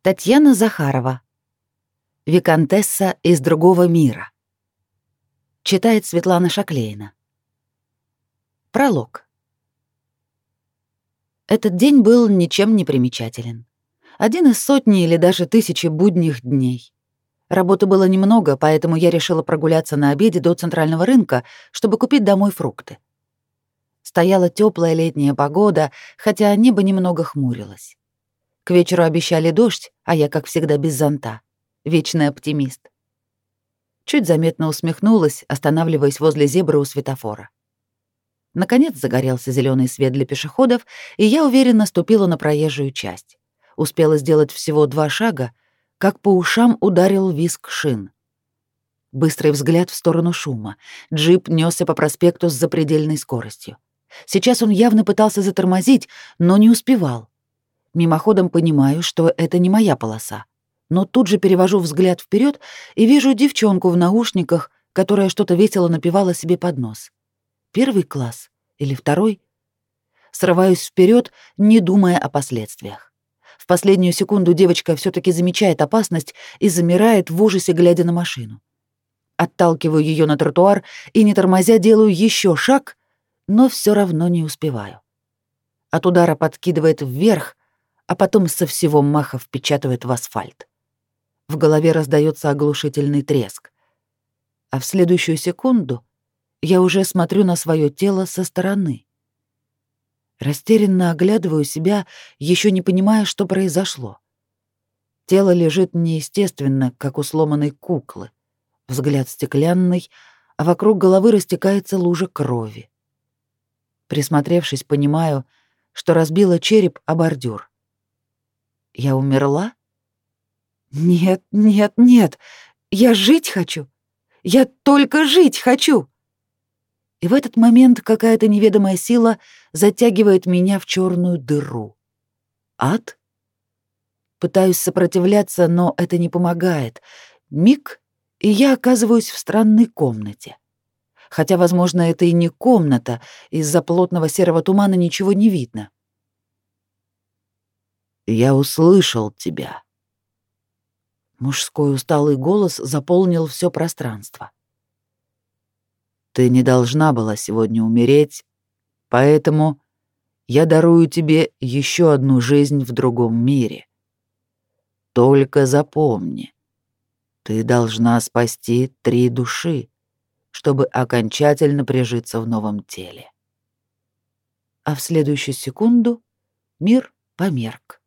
Татьяна Захарова. Викантесса из другого мира. Читает Светлана Шаклейна. Пролог. Этот день был ничем не примечателен. Один из сотни или даже тысячи будних дней. Работы было немного, поэтому я решила прогуляться на обеде до центрального рынка, чтобы купить домой фрукты. Стояла теплая летняя погода, хотя небо немного хмурилось. К вечеру обещали дождь, а я, как всегда, без зонта. Вечный оптимист. Чуть заметно усмехнулась, останавливаясь возле зебры у светофора. Наконец загорелся зеленый свет для пешеходов, и я уверенно ступила на проезжую часть. Успела сделать всего два шага, как по ушам ударил виск шин. Быстрый взгляд в сторону шума. Джип несся по проспекту с запредельной скоростью. Сейчас он явно пытался затормозить, но не успевал. Мимоходом понимаю, что это не моя полоса. Но тут же перевожу взгляд вперед и вижу девчонку в наушниках, которая что-то весело напевала себе под нос. Первый класс или второй? Срываюсь вперед, не думая о последствиях. В последнюю секунду девочка все таки замечает опасность и замирает в ужасе, глядя на машину. Отталкиваю ее на тротуар и, не тормозя, делаю еще шаг, но все равно не успеваю. От удара подкидывает вверх, а потом со всего маха впечатывает в асфальт. В голове раздается оглушительный треск. А в следующую секунду я уже смотрю на свое тело со стороны. Растерянно оглядываю себя, еще не понимая, что произошло. Тело лежит неестественно, как у сломанной куклы. Взгляд стеклянный, а вокруг головы растекается лужа крови. Присмотревшись, понимаю, что разбила череп о бордюр. Я умерла? Нет, нет, нет. Я жить хочу. Я только жить хочу. И в этот момент какая-то неведомая сила затягивает меня в черную дыру. Ад? Пытаюсь сопротивляться, но это не помогает. Миг, и я оказываюсь в странной комнате. Хотя, возможно, это и не комната, из-за плотного серого тумана ничего не видно. Я услышал тебя. Мужской усталый голос заполнил все пространство. Ты не должна была сегодня умереть, поэтому я дарую тебе еще одну жизнь в другом мире. Только запомни, ты должна спасти три души, чтобы окончательно прижиться в новом теле. А в следующую секунду мир померк.